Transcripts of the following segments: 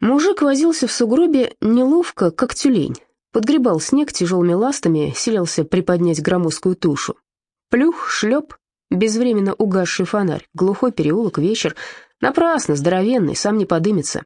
Мужик возился в сугробе неловко, как тюлень. Подгребал снег тяжелыми ластами, силился приподнять громоздкую тушу. Плюх, шлеп, безвременно угасший фонарь, глухой переулок, вечер. Напрасно, здоровенный, сам не подымется.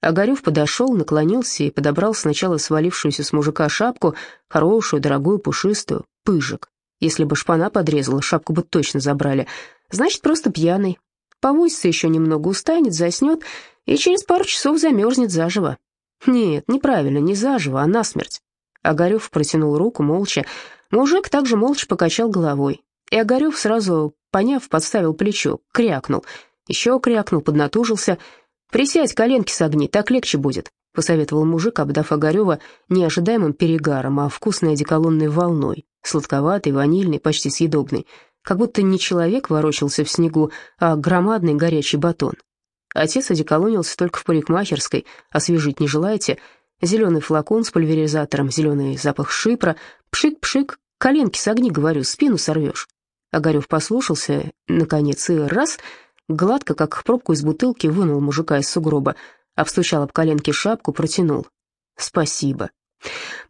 Огарев подошел, наклонился и подобрал сначала свалившуюся с мужика шапку, хорошую, дорогую, пушистую, пыжик. Если бы шпана подрезала, шапку бы точно забрали. Значит, просто пьяный. Повозится еще немного, устанет, заснет и через пару часов замерзнет заживо. Нет, неправильно, не заживо, а насмерть. Огарев протянул руку молча. Мужик также молча покачал головой. И Огарев сразу, поняв, подставил плечо, крякнул. Еще крякнул, поднатужился. «Присядь, коленки согни, так легче будет», — посоветовал мужик, обдав Огарева не ожидаемым перегаром, а вкусной одеколонной волной, сладковатой, ванильной, почти съедобной. Как будто не человек ворочался в снегу, а громадный горячий батон. Отец одеколонился только в парикмахерской, освежить не желаете? Зеленый флакон с пульверизатором, зеленый запах шипра, пшик-пшик, коленки согни, говорю, спину сорвешь. Огарев послушался, наконец, и раз, гладко, как пробку из бутылки, вынул мужика из сугроба, обстучал об коленки шапку, протянул. «Спасибо».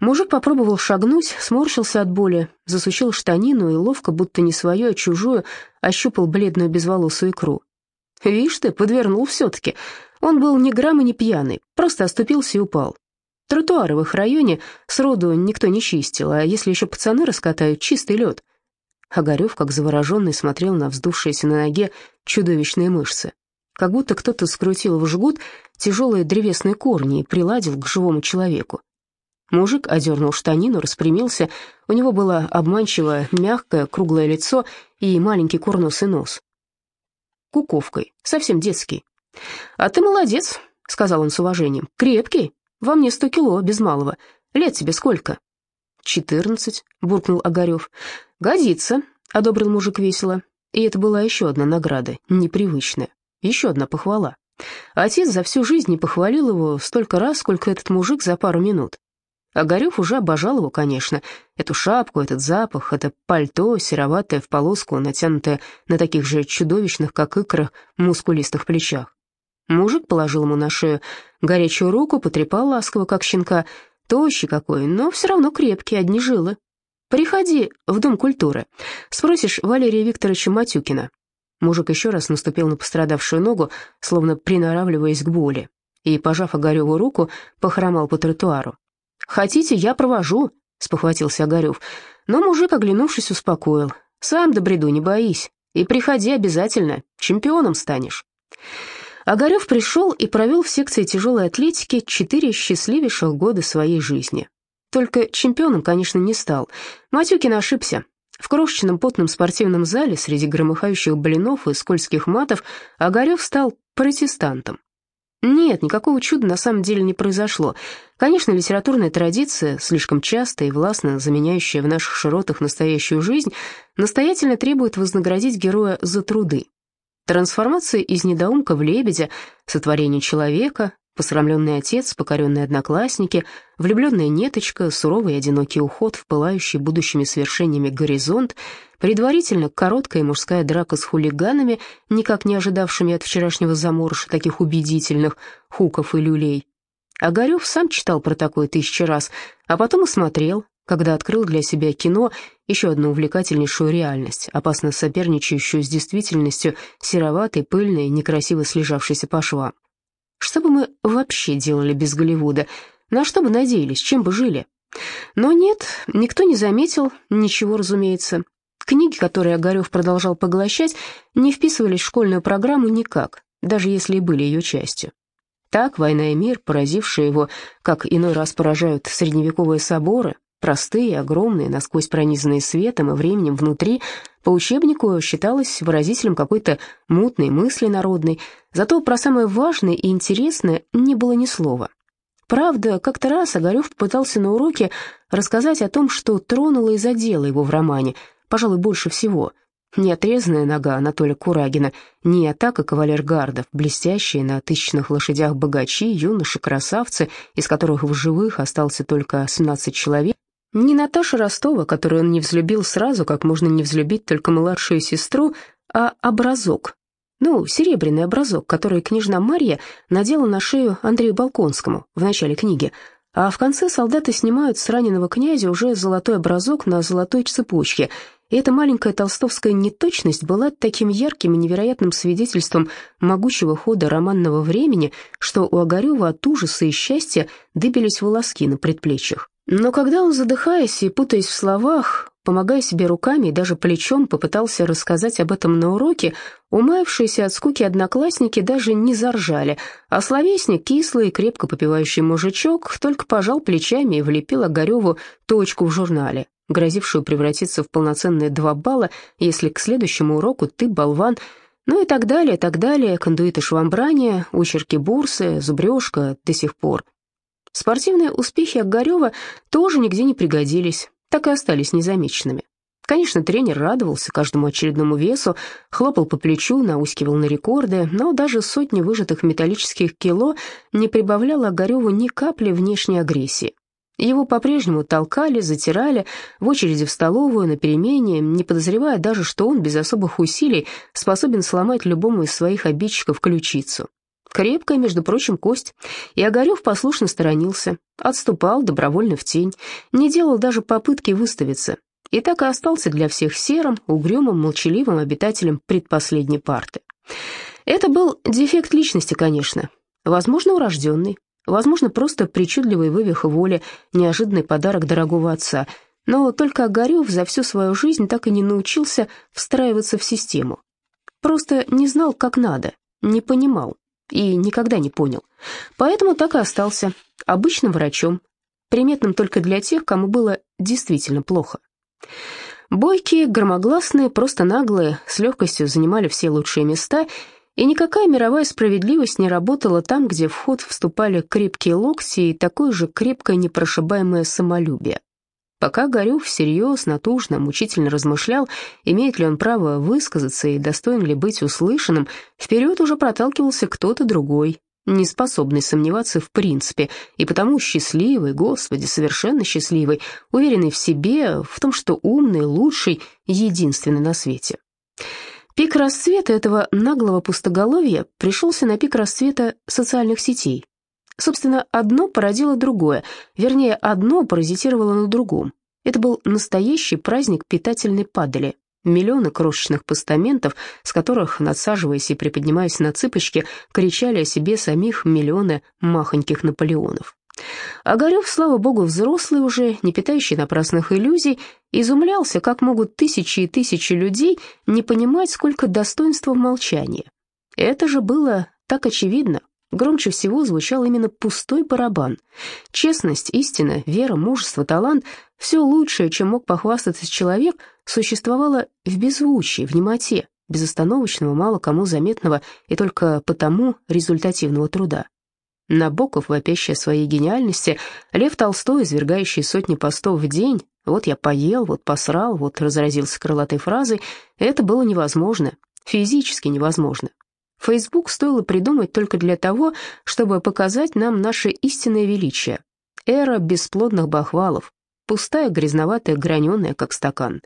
Мужик попробовал шагнуть, сморщился от боли, засучил штанину и ловко, будто не свою, а чужую, ощупал бледную безволосую икру. Видишь ты, подвернул все-таки. Он был ни грамма не пьяный, просто оступился и упал. Тротуары в их районе сроду никто не чистил, а если еще пацаны раскатают, чистый лед. Огарев, как завороженный, смотрел на вздувшиеся на ноге чудовищные мышцы. Как будто кто-то скрутил в жгут тяжелые древесные корни и приладил к живому человеку. Мужик одернул штанину, распрямился. У него было обманчиво мягкое круглое лицо и маленький курносый нос куковкой, совсем детский. «А ты молодец», — сказал он с уважением, — «крепкий, во мне сто кило, без малого. Лет тебе сколько?» «Четырнадцать», — буркнул Огарев. «Годится», — одобрил мужик весело. И это была еще одна награда, непривычная, еще одна похвала. Отец за всю жизнь не похвалил его столько раз, сколько этот мужик за пару минут. Огарев уже обожал его, конечно. Эту шапку, этот запах, это пальто, сероватое в полоску, натянутое на таких же чудовищных, как икрах, мускулистых плечах. Мужик положил ему на шею горячую руку, потрепал ласково, как щенка. Тощий какой, но все равно крепкий, одни жилы. «Приходи в Дом культуры. Спросишь Валерия Викторовича Матюкина». Мужик еще раз наступил на пострадавшую ногу, словно приноравливаясь к боли, и, пожав Огареву руку, похромал по тротуару. «Хотите, я провожу», — спохватился Огарев. Но мужик, оглянувшись, успокоил. «Сам до бреду не боись. И приходи обязательно, чемпионом станешь». Огарев пришел и провел в секции тяжелой атлетики четыре счастливейших года своей жизни. Только чемпионом, конечно, не стал. Матюкин ошибся. В крошечном потном спортивном зале среди громыхающих блинов и скользких матов Огарев стал протестантом. Нет, никакого чуда на самом деле не произошло. Конечно, литературная традиция, слишком часто и властно заменяющая в наших широтах настоящую жизнь, настоятельно требует вознаградить героя за труды. Трансформация из недоумка в лебедя, сотворение человека, Посрамленный отец, покоренные одноклассники, влюбленная неточка, суровый и одинокий уход в пылающий будущими свершениями горизонт, предварительно короткая мужская драка с хулиганами, никак не ожидавшими от вчерашнего заморыша таких убедительных хуков и люлей. Огарев сам читал про такое тысячи раз, а потом и смотрел, когда открыл для себя кино еще одну увлекательнейшую реальность, опасно соперничающую с действительностью, сероватой, пыльной, некрасиво слежавшейся по швам. Что бы мы вообще делали без Голливуда? На что бы надеялись, чем бы жили? Но нет, никто не заметил, ничего, разумеется. Книги, которые Огарев продолжал поглощать, не вписывались в школьную программу никак, даже если и были ее частью. Так «Война и мир», поразившие его, как иной раз поражают средневековые соборы, простые, огромные, насквозь пронизанные светом и временем внутри, по учебнику считалось выразителем какой-то мутной мысли народной, зато про самое важное и интересное не было ни слова. Правда, как-то раз Огарев попытался на уроке рассказать о том, что тронуло и задело его в романе, пожалуй, больше всего. Не отрезанная нога Анатолия Курагина, не атака кавалергардов, блестящие на тысячных лошадях богачи, юноши-красавцы, из которых в живых остался только 17 человек, не Наташа Ростова, которую он не взлюбил сразу, как можно не взлюбить только младшую сестру, а образок. Ну, серебряный образок, который княжна Марья надела на шею Андрею Балконскому в начале книги, а в конце солдаты снимают с раненого князя уже золотой образок на золотой цепочке, и эта маленькая толстовская неточность была таким ярким и невероятным свидетельством могучего хода романного времени, что у Огарева от ужаса и счастья дыбились волоски на предплечьях. Но когда он, задыхаясь и путаясь в словах, помогая себе руками и даже плечом, попытался рассказать об этом на уроке, умаявшиеся от скуки одноклассники даже не заржали, а словесник, кислый, крепко попивающий мужичок, только пожал плечами и влепил Огареву точку в журнале, грозившую превратиться в полноценные два балла, если к следующему уроку ты, болван, ну и так далее, так далее, кондуиты швамбрания, учерки бурсы, зубрежка до сих пор. Спортивные успехи Огарева тоже нигде не пригодились, так и остались незамеченными. Конечно, тренер радовался каждому очередному весу, хлопал по плечу, наускивал на рекорды, но даже сотни выжатых металлических кило не прибавляло Огареву ни капли внешней агрессии. Его по-прежнему толкали, затирали, в очереди в столовую, на перемене, не подозревая даже, что он без особых усилий способен сломать любому из своих обидчиков ключицу. Крепкая, между прочим, кость. И Огарев послушно сторонился, отступал добровольно в тень, не делал даже попытки выставиться. И так и остался для всех серым, угрюмым, молчаливым обитателем предпоследней парты. Это был дефект личности, конечно. Возможно, урожденный. Возможно, просто причудливый вывих воли, неожиданный подарок дорогого отца. Но только Огарев за всю свою жизнь так и не научился встраиваться в систему. Просто не знал, как надо, не понимал, и никогда не понял. Поэтому так и остался обычным врачом, приметным только для тех, кому было действительно плохо. Бойкие, громогласные, просто наглые, с легкостью занимали все лучшие места, и никакая мировая справедливость не работала там, где в ход вступали крепкие локти и такое же крепкое непрошибаемое самолюбие. Пока Горюв всерьез, натужно, мучительно размышлял, имеет ли он право высказаться и достоин ли быть услышанным, вперед уже проталкивался кто-то другой, не способный сомневаться в принципе, и потому счастливый, Господи, совершенно счастливый, уверенный в себе, в том, что умный, лучший, единственный на свете. Пик расцвета этого наглого пустоголовья пришелся на пик расцвета социальных сетей, Собственно, одно породило другое, вернее, одно паразитировало на другом. Это был настоящий праздник питательной падали. Миллионы крошечных постаментов, с которых, надсаживаясь и приподнимаясь на цыпочки, кричали о себе самих миллионы махоньких Наполеонов. Огарев, слава богу, взрослый уже, не питающий напрасных иллюзий, изумлялся, как могут тысячи и тысячи людей не понимать, сколько достоинства в молчании. Это же было так очевидно, Громче всего звучал именно пустой барабан. Честность, истина, вера, мужество, талант — все лучшее, чем мог похвастаться человек, существовало в беззвучии, в немоте, безостановочного, мало кому заметного и только потому результативного труда. Набоков, вопящий о своей гениальности, Лев Толстой, извергающий сотни постов в день, вот я поел, вот посрал, вот разразился крылатой фразой, это было невозможно, физически невозможно. Фейсбук стоило придумать только для того, чтобы показать нам наше истинное величие. Эра бесплодных бахвалов, пустая, грязноватая, граненая, как стакан.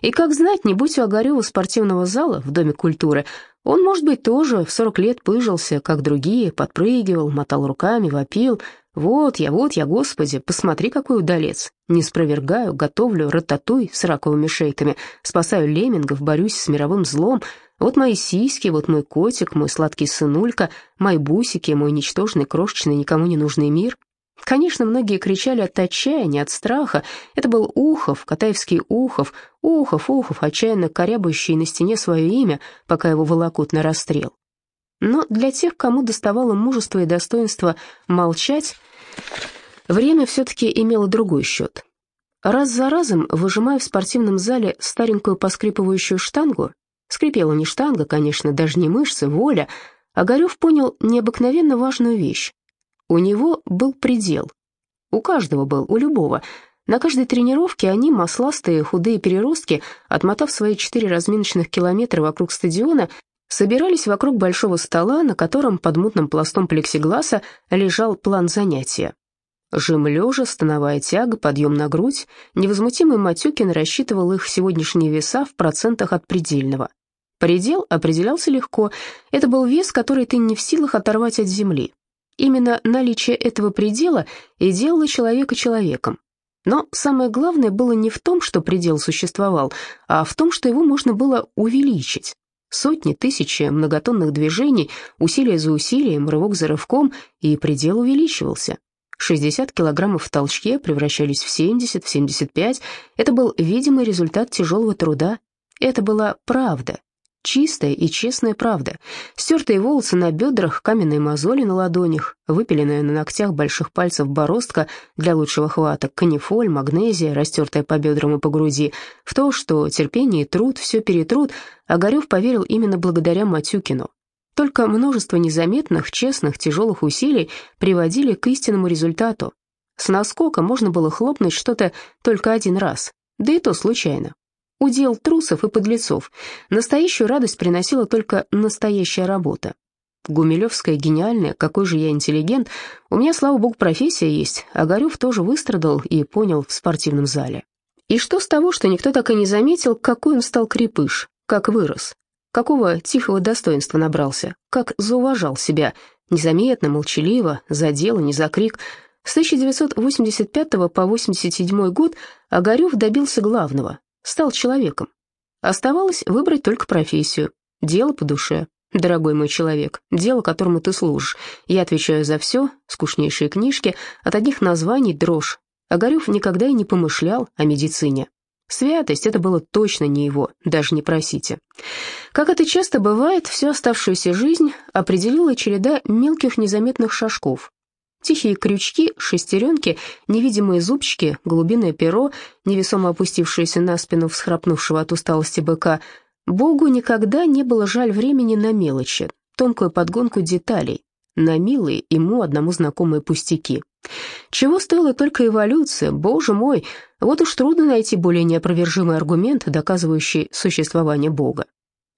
И как знать, не будь у Огарева спортивного зала в Доме культуры, он, может быть, тоже в 40 лет пыжился, как другие, подпрыгивал, мотал руками, вопил. «Вот я, вот я, Господи, посмотри, какой удалец! Не спровергаю, готовлю рататуй с раковыми шейками, спасаю леммингов, борюсь с мировым злом, вот мои сиськи, вот мой котик, мой сладкий сынулька, мои бусики, мой ничтожный, крошечный, никому не нужный мир. Конечно, многие кричали от отчаяния, от страха. Это был Ухов, Катаевский Ухов, Ухов, Ухов, отчаянно корябающий на стене свое имя, пока его волокут на расстрел. Но для тех, кому доставало мужество и достоинство молчать, время все-таки имело другой счет. Раз за разом, выжимая в спортивном зале старенькую поскрипывающую штангу, Скрипела не штанга, конечно, даже не мышцы, воля. Огарев понял необыкновенно важную вещь. У него был предел. У каждого был, у любого. На каждой тренировке они, масластые, худые переростки, отмотав свои четыре разминочных километра вокруг стадиона, собирались вокруг большого стола, на котором под мутным пластом плексигласа лежал план занятия. Жим лежа, становая тяга, подъем на грудь. Невозмутимый Матюкин рассчитывал их сегодняшние веса в процентах от предельного. Предел определялся легко. Это был вес, который ты не в силах оторвать от земли. Именно наличие этого предела и делало человека человеком. Но самое главное было не в том, что предел существовал, а в том, что его можно было увеличить. Сотни, тысячи многотонных движений, усилие за усилием, рывок за рывком, и предел увеличивался. 60 килограммов в толчке превращались в 70, в 75. Это был видимый результат тяжелого труда. Это была правда, Чистая и честная правда. Стертые волосы на бедрах, каменные мозоли на ладонях, выпиленная на ногтях больших пальцев бороздка для лучшего хвата, канифоль, магнезия, растертая по бедрам и по груди. В то, что терпение и труд все перетрут, Огарев поверил именно благодаря Матюкину. Только множество незаметных, честных, тяжелых усилий приводили к истинному результату. С наскока можно было хлопнуть что-то только один раз, да и то случайно. Удел трусов и подлецов. Настоящую радость приносила только настоящая работа. Гумилевская гениальная, какой же я интеллигент. У меня, слава богу, профессия есть. А Горюв тоже выстрадал и понял в спортивном зале. И что с того, что никто так и не заметил, какой он стал крепыш, как вырос, какого тихого достоинства набрался, как зауважал себя, незаметно, молчаливо, за дело, не за крик. С 1985 по 87 год Огарев добился главного стал человеком. Оставалось выбрать только профессию, дело по душе. Дорогой мой человек, дело, которому ты служишь. Я отвечаю за все, скучнейшие книжки, от одних названий дрожь. Огарев никогда и не помышлял о медицине. Святость — это было точно не его, даже не просите. Как это часто бывает, всю оставшуюся жизнь определила череда мелких незаметных шажков, Тихие крючки, шестеренки, невидимые зубчики, голубиное перо, невесомо опустившееся на спину всхрапнувшего от усталости быка. Богу никогда не было жаль времени на мелочи, тонкую подгонку деталей, на милые ему одному знакомые пустяки. Чего стоила только эволюция, боже мой, вот уж трудно найти более неопровержимый аргумент, доказывающий существование Бога.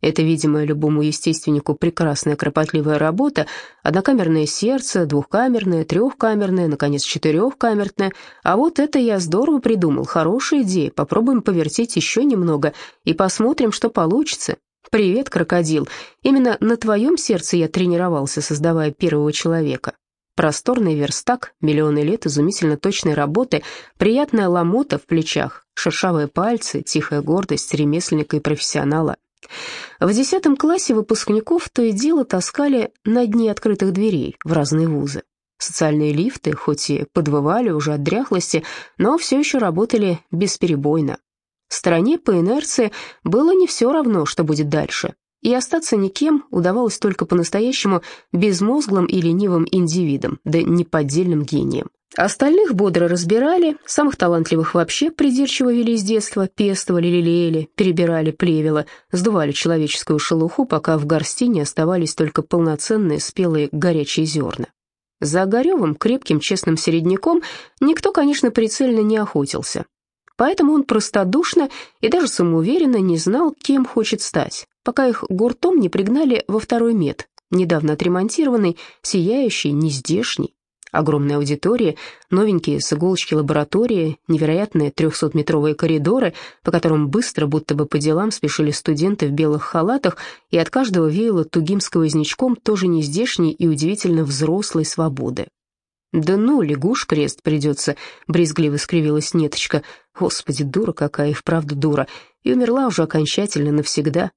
Это, видимо, любому естественнику прекрасная кропотливая работа, однокамерное сердце, двухкамерное, трехкамерное, наконец, четырехкамерное. А вот это я здорово придумал, хорошая идея, попробуем повертеть еще немного и посмотрим, что получится. Привет, крокодил. Именно на твоем сердце я тренировался, создавая первого человека. Просторный верстак, миллионы лет изумительно точной работы, приятная ломота в плечах, шершавые пальцы, тихая гордость ремесленника и профессионала. В десятом классе выпускников то и дело таскали на дни открытых дверей в разные вузы. Социальные лифты, хоть и подвывали уже от дряхлости, но все еще работали бесперебойно. Стране по инерции было не все равно, что будет дальше, и остаться никем удавалось только по-настоящему безмозглым и ленивым индивидам, да неподдельным гением. Остальных бодро разбирали, самых талантливых вообще придирчиво вели с детства, пестовали, лелеяли, перебирали плевела, сдували человеческую шелуху, пока в горсти не оставались только полноценные спелые горячие зерна. За Огаревым, крепким честным середняком, никто, конечно, прицельно не охотился. Поэтому он простодушно и даже самоуверенно не знал, кем хочет стать, пока их гуртом не пригнали во второй мед, недавно отремонтированный, сияющий, нездешний. Огромная аудитория, новенькие с иголочки лаборатории, невероятные трехсотметровые коридоры, по которым быстро, будто бы по делам, спешили студенты в белых халатах, и от каждого веяло тугим сквознячком тоже нездешней и удивительно взрослой свободы. «Да ну, лягуш крест придется», — брезгливо скривилась Неточка. «Господи, дура какая, и вправду дура. И умерла уже окончательно навсегда».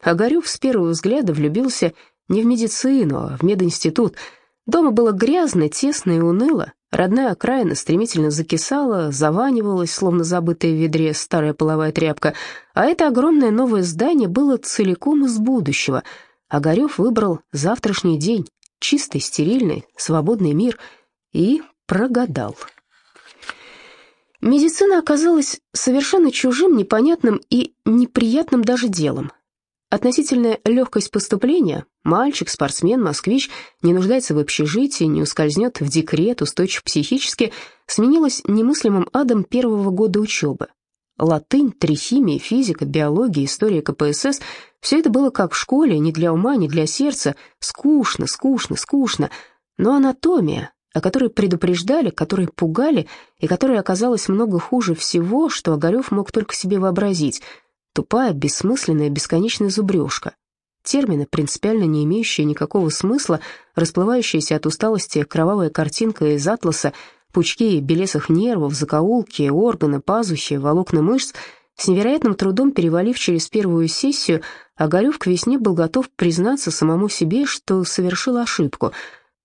Огарев с первого взгляда влюбился не в медицину, а в мединститут — Дома было грязно, тесно и уныло. Родная окраина стремительно закисала, заванивалась, словно забытая в ведре старая половая тряпка. А это огромное новое здание было целиком из будущего. Огарев выбрал завтрашний день, чистый, стерильный, свободный мир, и прогадал. Медицина оказалась совершенно чужим, непонятным и неприятным даже делом. Относительная легкость поступления, мальчик, спортсмен, москвич, не нуждается в общежитии, не ускользнет в декрет, устойчив психически, сменилась немыслимым адом первого года учебы. Латынь, трихимия, физика, биология, история КПСС – все это было как в школе, не для ума, не для сердца, скучно, скучно, скучно. Но анатомия, о которой предупреждали, которой пугали, и которая оказалась много хуже всего, что Огарев мог только себе вообразить – тупая, бессмысленная, бесконечная зубрежка. Термины, принципиально не имеющие никакого смысла, расплывающаяся от усталости кровавая картинка из атласа, пучки белесых нервов, закоулки, органы, пазухи, волокна мышц, с невероятным трудом перевалив через первую сессию, Огарев к весне был готов признаться самому себе, что совершил ошибку.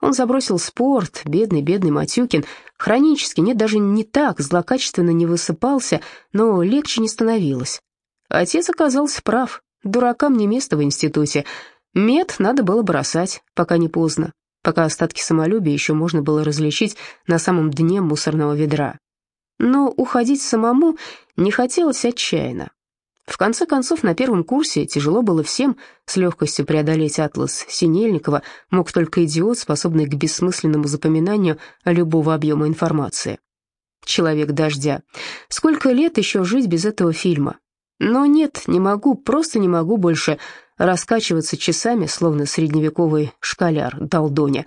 Он забросил спорт, бедный, бедный Матюкин, хронически, нет, даже не так, злокачественно не высыпался, но легче не становилось. Отец оказался прав, Дуракам не место в институте. Мед надо было бросать, пока не поздно, пока остатки самолюбия еще можно было различить на самом дне мусорного ведра. Но уходить самому не хотелось отчаянно. В конце концов, на первом курсе тяжело было всем с легкостью преодолеть атлас Синельникова, мог только идиот, способный к бессмысленному запоминанию любого объема информации. «Человек дождя». Сколько лет еще жить без этого фильма? Но нет, не могу, просто не могу больше раскачиваться часами, словно средневековый школяр Долдоня.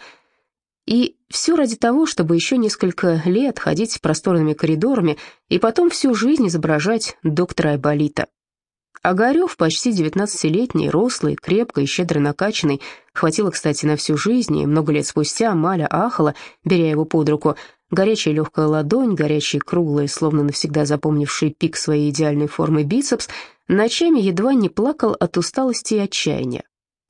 И все ради того, чтобы еще несколько лет ходить просторными коридорами и потом всю жизнь изображать доктора Айболита. Огарев, почти девятнадцатилетний, рослый, крепко и щедро накачанный, хватило, кстати, на всю жизнь, и много лет спустя Маля ахала, беря его под руку, Горячая легкая ладонь, горячий круглый, словно навсегда запомнивший пик своей идеальной формы бицепс, ночами едва не плакал от усталости и отчаяния.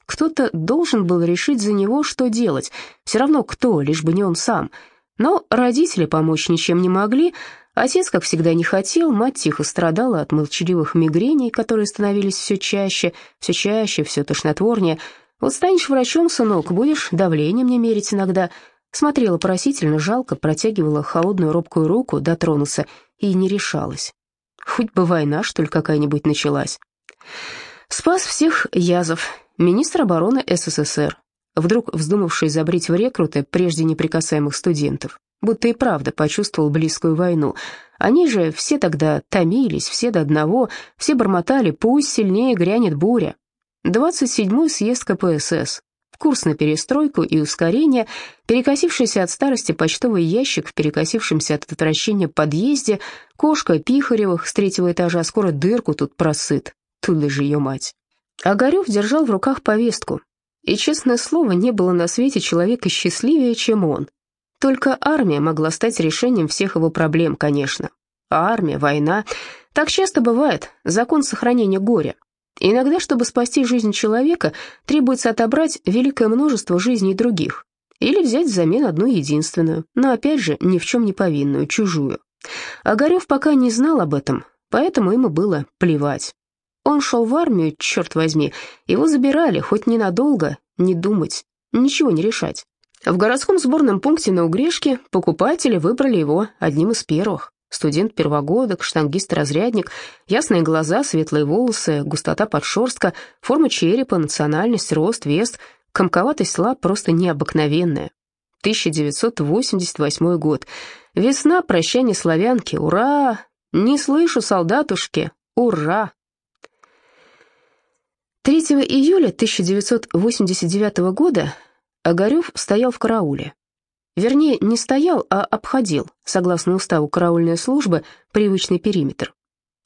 Кто-то должен был решить за него, что делать. Все равно кто, лишь бы не он сам. Но родители помочь ничем не могли. Отец, как всегда, не хотел, мать тихо страдала от молчаливых мигрений, которые становились все чаще, все чаще, все тошнотворнее. «Вот станешь врачом, сынок, будешь давление мне мерить иногда», Смотрела просительно, жалко, протягивала холодную робкую руку, дотронуться, и не решалась. Хоть бы война, что ли, какая-нибудь началась. Спас всех Язов, министр обороны СССР, вдруг вздумавший забрить в рекруты прежде неприкасаемых студентов, будто и правда почувствовал близкую войну. Они же все тогда томились, все до одного, все бормотали «пусть сильнее грянет буря». 27-й съезд КПСС, курс на перестройку и ускорение, перекосившийся от старости почтовый ящик в перекосившемся от отвращения подъезде, кошка Пихаревых с третьего этажа скоро дырку тут просыт, туда же ее мать. Огарев держал в руках повестку, и, честное слово, не было на свете человека счастливее, чем он. Только армия могла стать решением всех его проблем, конечно. армия, война. Так часто бывает, закон сохранения горя. Иногда, чтобы спасти жизнь человека, требуется отобрать великое множество жизней других. Или взять взамен одну единственную, но опять же ни в чем не повинную, чужую. Огарев пока не знал об этом, поэтому ему было плевать. Он шел в армию, черт возьми, его забирали, хоть ненадолго, не думать, ничего не решать. В городском сборном пункте на Угрешке покупатели выбрали его одним из первых. Студент-первогодок, штангист-разрядник, ясные глаза, светлые волосы, густота подшерстка, форма черепа, национальность, рост, вес, комковатость лап просто необыкновенная. 1988 год. Весна, прощание славянки. Ура! Не слышу, солдатушки. Ура! 3 июля 1989 года Огарев стоял в карауле. Вернее, не стоял, а обходил, согласно уставу караульной службы, привычный периметр.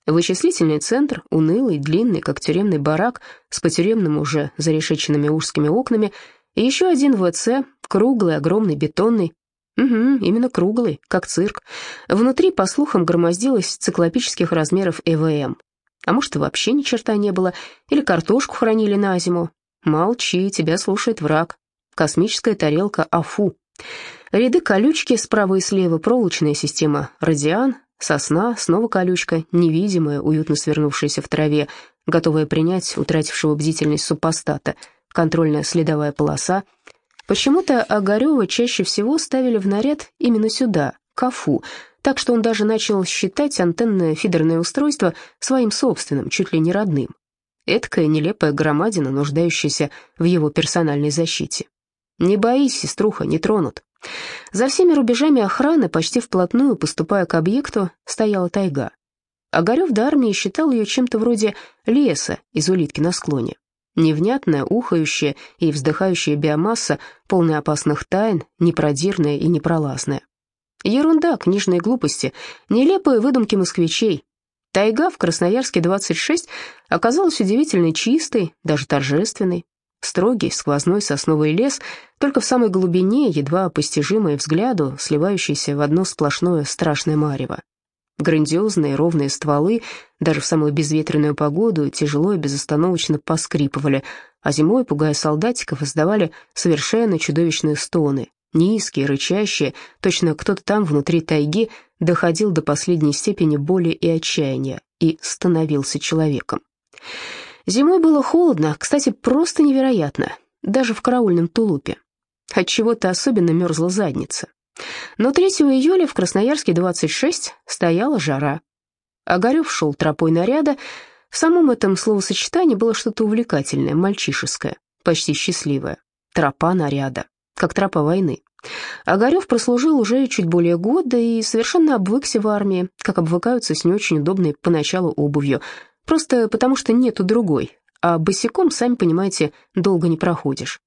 Вычислительный центр, унылый, длинный, как тюремный барак, с потюремным уже зарешеченными узкими окнами, и еще один ВЦ, круглый, огромный, бетонный. Угу, именно круглый, как цирк. Внутри, по слухам, громоздилось циклопических размеров ЭВМ. А может, и вообще ни черта не было, или картошку хранили на зиму. Молчи, тебя слушает враг. Космическая тарелка Афу. Ряды колючки справа и слева, проволочная система радиан, сосна, снова колючка, невидимая, уютно свернувшаяся в траве, готовая принять утратившего бдительность супостата, контрольная следовая полоса. Почему-то Огарева чаще всего ставили в наряд именно сюда, к Афу, так что он даже начал считать антенное фидерное устройство своим собственным, чуть ли не родным. Эдакая нелепая громадина, нуждающаяся в его персональной защите. «Не боись, сеструха, не тронут». За всеми рубежами охраны, почти вплотную поступая к объекту, стояла тайга. Огарев до армии считал ее чем-то вроде леса из улитки на склоне. Невнятная, ухающая и вздыхающая биомасса, полная опасных тайн, непродирная и непролазная. Ерунда, книжные глупости, нелепые выдумки москвичей. Тайга в Красноярске 26 оказалась удивительно чистой, даже торжественной. Строгий сквозной сосновый лес, только в самой глубине, едва постижимый взгляду, сливающийся в одно сплошное страшное марево. Грандиозные ровные стволы, даже в самую безветренную погоду, тяжело и безостановочно поскрипывали, а зимой, пугая солдатиков, издавали совершенно чудовищные стоны, низкие, рычащие, точно кто-то там внутри тайги доходил до последней степени боли и отчаяния и становился человеком. Зимой было холодно, кстати, просто невероятно, даже в караульном тулупе. От чего то особенно мерзла задница. Но 3 июля в Красноярске 26 стояла жара. Огарев шел тропой наряда. В самом этом словосочетании было что-то увлекательное, мальчишеское, почти счастливое. Тропа наряда, как тропа войны. Огарев прослужил уже чуть более года и совершенно обвыкся в армии, как обвыкаются с не очень удобной поначалу обувью, просто потому что нету другой, а босиком, сами понимаете, долго не проходишь.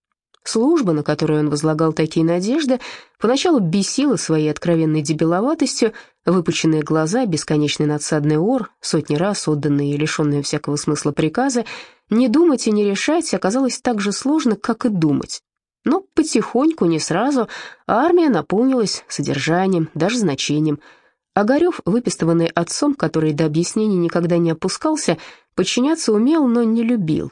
Служба, на которую он возлагал такие надежды, поначалу бесила своей откровенной дебиловатостью, выпученные глаза, бесконечный надсадный ор, сотни раз отданные и лишенные всякого смысла приказы. Не думать и не решать оказалось так же сложно, как и думать. Но потихоньку, не сразу, армия наполнилась содержанием, даже значением. Огарев, выпистыванный отцом, который до объяснений никогда не опускался, подчиняться умел, но не любил.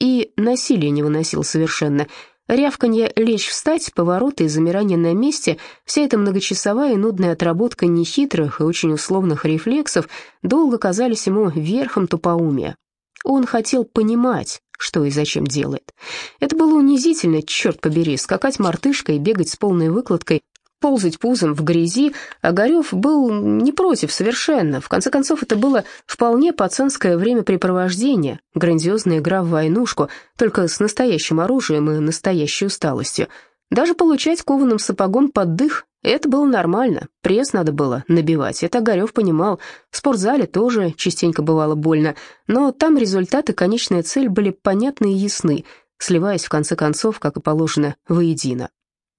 И насилие не выносил совершенно – Рявканье «лечь встать», повороты и замирание на месте, вся эта многочасовая и нудная отработка нехитрых и очень условных рефлексов долго казались ему верхом тупоумия. Он хотел понимать, что и зачем делает. Это было унизительно, черт побери, скакать мартышкой и бегать с полной выкладкой ползать пузом в грязи, Огарев был не против совершенно. В конце концов, это было вполне пацанское времяпрепровождение, грандиозная игра в войнушку, только с настоящим оружием и настоящей усталостью. Даже получать кованым сапогом под дых — это было нормально, пресс надо было набивать, это Огарев понимал. В спортзале тоже частенько бывало больно, но там результаты, конечная цель были понятны и ясны, сливаясь в конце концов, как и положено, воедино.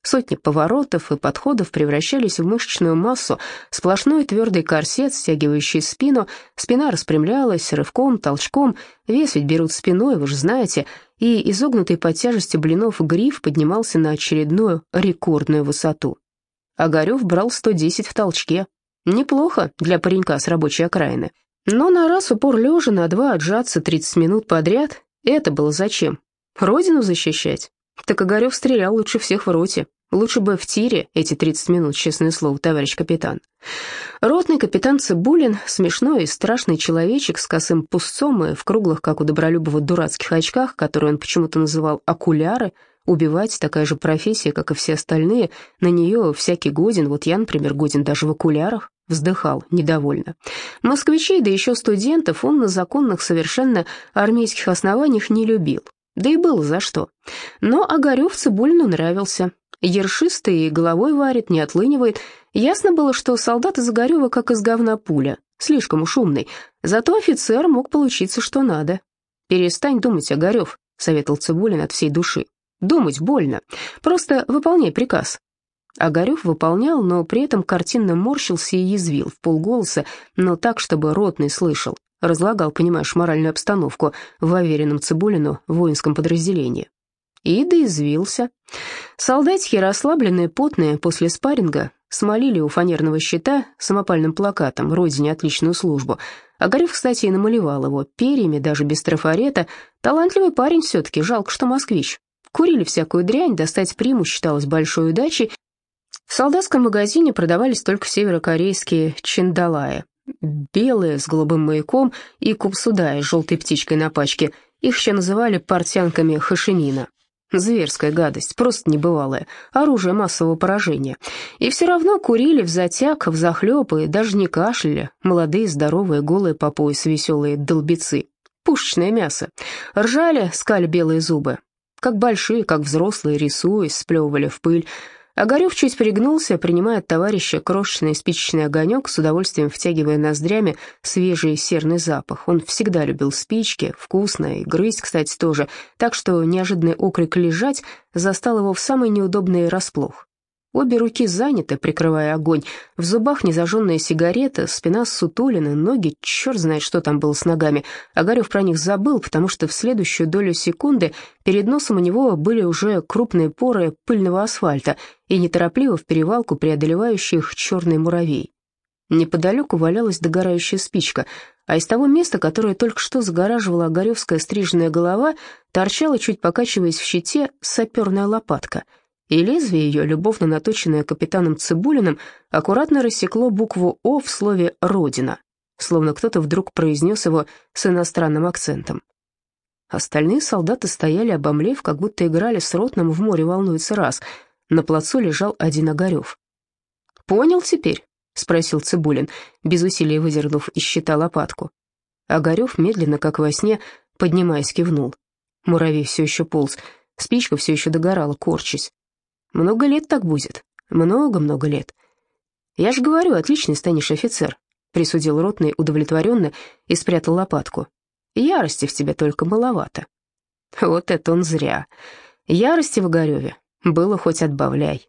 Сотни поворотов и подходов превращались в мышечную массу, сплошной твердый корсет, стягивающий спину, спина распрямлялась рывком, толчком, вес ведь берут спиной, вы же знаете, и изогнутый под тяжестью блинов гриф поднимался на очередную рекордную высоту. Огарев брал 110 в толчке. Неплохо для паренька с рабочей окраины. Но на раз упор лежа, на два отжаться 30 минут подряд — это было зачем? Родину защищать? Так Огарев стрелял лучше всех в роте. Лучше бы в тире эти 30 минут, честное слово, товарищ капитан. Ротный капитан Цибулин, смешной и страшный человечек с косым пустцом и в круглых, как у Добролюбова, дурацких очках, которые он почему-то называл «окуляры», Убивать такая же профессия, как и все остальные, на нее всякий годен, вот я, например, годен даже в окулярах, вздыхал недовольно. Москвичей, да еще студентов, он на законных совершенно армейских основаниях не любил. Да и было за что. Но Огарев Цибулину нравился. Ершистый и головой варит, не отлынивает. Ясно было, что солдат из Огарева как из говна пуля, слишком уж умный. Зато офицер мог получиться что надо. «Перестань думать, Огарев», — советовал Цибулин от всей души. «Думать больно. Просто выполняй приказ». Огарев выполнял, но при этом картинно морщился и язвил в полголоса, но так, чтобы ротный слышал. Разлагал, понимаешь, моральную обстановку в уверенном Цибулину воинском подразделении. И доизвился. Солдатики, расслабленные, потные, после спарринга, смолили у фанерного щита самопальным плакатом «Родине отличную службу». Огарев, кстати, и намалевал его перьями, даже без трафарета. Талантливый парень все-таки, жалко, что москвич. Курили всякую дрянь, достать приму считалось большой удачей. В солдатском магазине продавались только северокорейские чиндалаи, белые с голубым маяком и купсудаи с желтой птичкой на пачке. Их еще называли портянками хашимина. Зверская гадость, просто небывалая, оружие массового поражения. И все равно курили в затяг, в захлеб и даже не кашляли. Молодые, здоровые, голые по пояс веселые долбецы. Пушечное мясо. Ржали, скали белые зубы. Как большие, как взрослые, рисуясь, сплевывали в пыль. Огарев чуть пригнулся, принимая от товарища крошечный спичечный огонек, с удовольствием втягивая ноздрями свежий серный запах. Он всегда любил спички, вкусно, и грызть, кстати, тоже, так что неожиданный окрик «лежать» застал его в самый неудобный расплох. Обе руки заняты, прикрывая огонь. В зубах незажженная сигарета, спина ссутулина, ноги, черт знает, что там было с ногами. Огарев про них забыл, потому что в следующую долю секунды перед носом у него были уже крупные поры пыльного асфальта и неторопливо в перевалку преодолевающих черный муравей. Неподалеку валялась догорающая спичка, а из того места, которое только что загораживала огаревская стриженная голова, торчала, чуть покачиваясь в щите, саперная лопатка — и лезвие ее, любовно наточенное капитаном Цибулиным, аккуратно рассекло букву «О» в слове «Родина», словно кто-то вдруг произнес его с иностранным акцентом. Остальные солдаты стояли, обомлев, как будто играли с ротным «В море волнуется раз». На плацу лежал один Огарев. «Понял теперь?» — спросил Цибулин, без усилия выдернув из щита лопатку. Огарев, медленно, как во сне, поднимаясь, кивнул. Муравей все еще полз, спичка все еще догорала, корчась. Много лет так будет. Много-много лет. Я же говорю, отличный станешь офицер, присудил ротный удовлетворенно и спрятал лопатку. Ярости в тебе только маловато. Вот это он зря. Ярости в Огареве было хоть отбавляй.